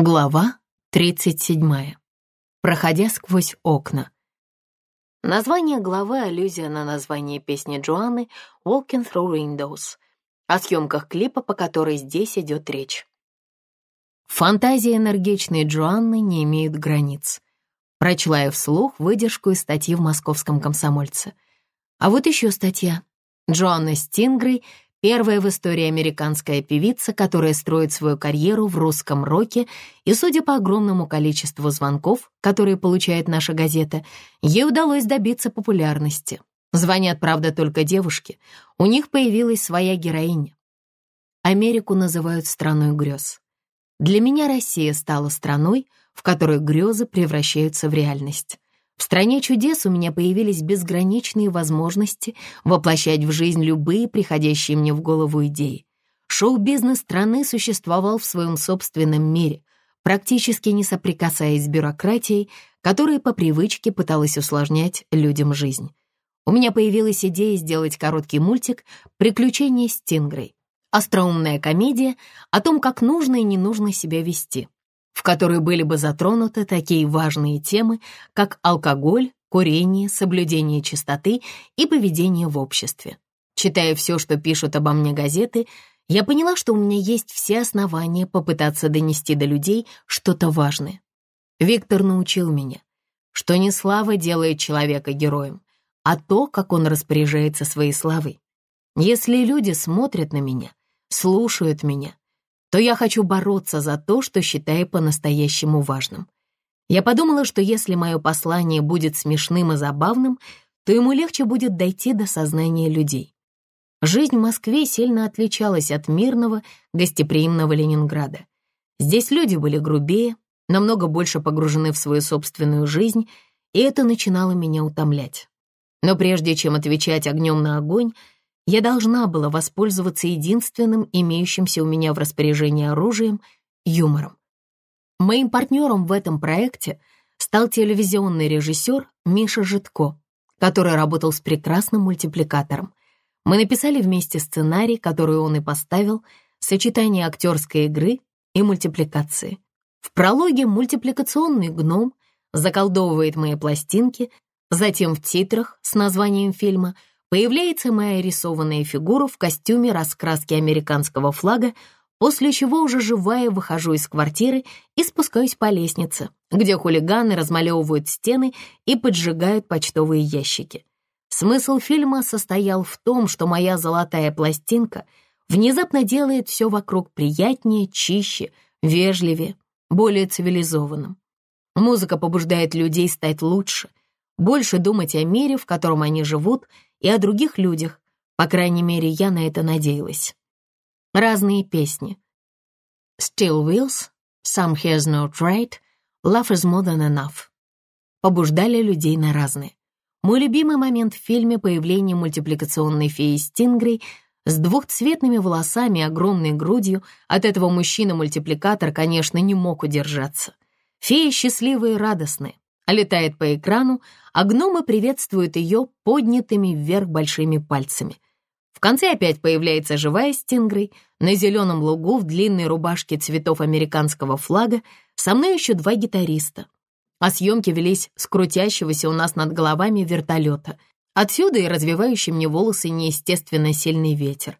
Глава 37. Проходя сквозь окна. Название главы — аллюзия на название песни Джоанны «Walking Through Windows», о съемках клипа, по которой здесь идет речь. Фантазия энергичной Джоанны не имеет границ. Прочла я вслух выдержку из статьи в «Московском комсомольце». А вот еще статья. Джоанна Стингрей — Первая в истории американская певица, которая строит свою карьеру в русском роке, и, судя по огромному количеству звонков, которые получает наша газета, ей удалось добиться популярности. Звонят, правда, только девушки. У них появилась своя героиня. Америку называют страной грез. Для меня Россия стала страной, в которой грезы превращаются в реальность. В стране чудес у меня появились безграничные возможности воплощать в жизнь любые приходящие мне в голову идеи. Шоу-бизнес страны существовал в своем собственном мире, практически не соприкасаясь с бюрократией, которая по привычке пыталась усложнять людям жизнь. У меня появилась идея сделать короткий мультик «Приключения Стингрей». Остроумная комедия о том, как нужно и не нужно себя вести в которой были бы затронуты такие важные темы, как алкоголь, курение, соблюдение чистоты и поведение в обществе. Читая все, что пишут обо мне газеты, я поняла, что у меня есть все основания попытаться донести до людей что-то важное. Виктор научил меня, что не слава делает человека героем, а то, как он распоряжается своей славой. Если люди смотрят на меня, слушают меня, то я хочу бороться за то, что считаю по-настоящему важным. Я подумала, что если мое послание будет смешным и забавным, то ему легче будет дойти до сознания людей. Жизнь в Москве сильно отличалась от мирного, гостеприимного Ленинграда. Здесь люди были грубее, намного больше погружены в свою собственную жизнь, и это начинало меня утомлять. Но прежде чем отвечать огнем на огонь, я должна была воспользоваться единственным имеющимся у меня в распоряжении оружием — юмором. Моим партнером в этом проекте стал телевизионный режиссер Миша Житко, который работал с прекрасным мультипликатором. Мы написали вместе сценарий, который он и поставил, сочетание актерской игры и мультипликации. В прологе мультипликационный гном заколдовывает мои пластинки, затем в титрах с названием фильма — Появляется моя рисованная фигура в костюме раскраски американского флага, после чего уже живая выхожу из квартиры и спускаюсь по лестнице, где хулиганы размалевывают стены и поджигают почтовые ящики. Смысл фильма состоял в том, что моя золотая пластинка внезапно делает все вокруг приятнее, чище, вежливее, более цивилизованным. Музыка побуждает людей стать лучше, больше думать о мире, в котором они живут, и о других людях. По крайней мере, я на это надеялась. Разные песни. Still Wheels, Some Has No Trade, Love is More Than Enough. Побуждали людей на разные. Мой любимый момент в фильме — появление мультипликационной феи Стингрей с двухцветными волосами и огромной грудью. От этого мужчина-мультипликатор, конечно, не мог удержаться. Феи счастливые и радостные летает по экрану, а гномы приветствуют ее поднятыми вверх большими пальцами. В конце опять появляется живая Стингрей на зеленом лугу в длинной рубашке цветов американского флага, со мной еще два гитариста. А съемки велись с крутящегося у нас над головами вертолета. Отсюда и развивающий мне волосы неестественно сильный ветер.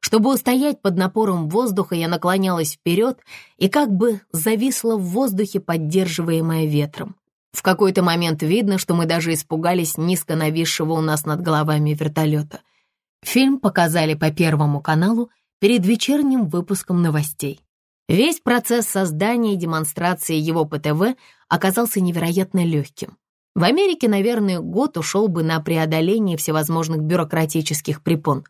Чтобы устоять под напором воздуха, я наклонялась вперед и как бы зависла в воздухе, поддерживаемая ветром. В какой-то момент видно, что мы даже испугались низко нависшего у нас над головами вертолета. Фильм показали по Первому каналу перед вечерним выпуском новостей. Весь процесс создания и демонстрации его по ТВ оказался невероятно легким. В Америке, наверное, год ушел бы на преодоление всевозможных бюрократических препон.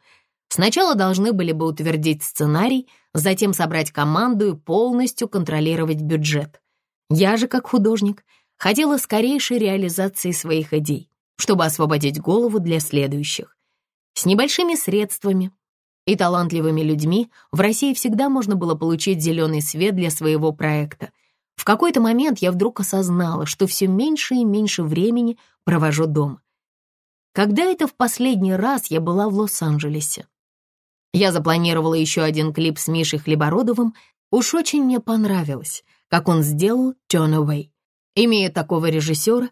Сначала должны были бы утвердить сценарий, затем собрать команду и полностью контролировать бюджет. Я же, как художник, хотела скорейшей реализации своих идей, чтобы освободить голову для следующих. С небольшими средствами и талантливыми людьми в России всегда можно было получить зеленый свет для своего проекта. В какой-то момент я вдруг осознала, что все меньше и меньше времени провожу дома. Когда это в последний раз я была в Лос-Анджелесе? Я запланировала еще один клип с Мишей Хлебородовым. Уж очень мне понравилось, как он сделал «Turn Away». Имея такого режиссера,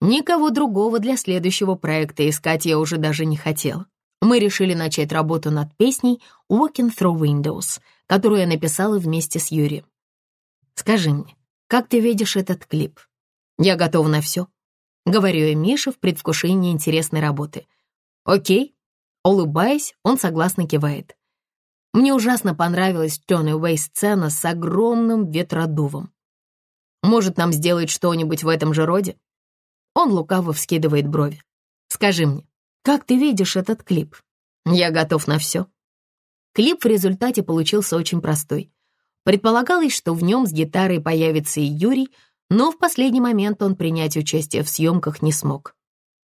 никого другого для следующего проекта искать я уже даже не хотела. Мы решили начать работу над песней «Walking Through Windows», которую я написала вместе с Юрием. Скажи мне, как ты видишь этот клип? Я готова на все. Говорю я Мише в предвкушении интересной работы. Окей. Улыбаясь, он согласно кивает. Мне ужасно понравилась Turn Away сцена с огромным ветродувом. Может, нам сделать что-нибудь в этом же роде? Он лукаво вскидывает брови. Скажи мне, как ты видишь этот клип? Я готов на все. Клип в результате получился очень простой. Предполагалось, что в нем с гитарой появится и Юрий, но в последний момент он принять участие в съемках не смог.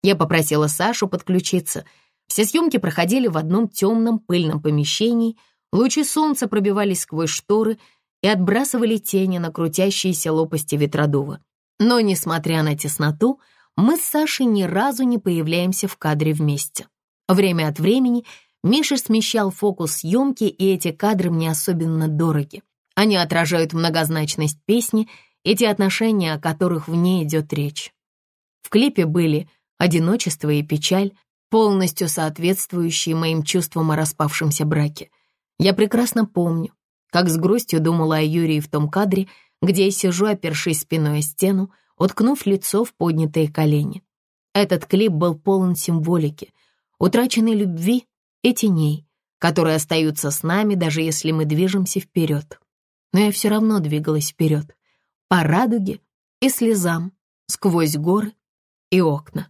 Я попросила Сашу подключиться. Все съемки проходили в одном темном пыльном помещении, лучи солнца пробивались сквозь шторы и отбрасывали тени на крутящиеся лопасти ветродува. Но, несмотря на тесноту, мы с Сашей ни разу не появляемся в кадре вместе. Время от времени Миша смещал фокус съемки, и эти кадры мне особенно дороги. Они отражают многозначность песни и те отношения, о которых в ней идет речь. В клипе были одиночество и печаль, полностью соответствующие моим чувствам о распавшемся браке. Я прекрасно помню, как с грустью думала о Юрии в том кадре, где я сижу, опершись спиной о стену, уткнув лицо в поднятые колени. Этот клип был полон символики, утраченной любви и теней, которые остаются с нами, даже если мы движемся вперед но я все равно двигалась вперед, по радуге и слезам, сквозь горы и окна.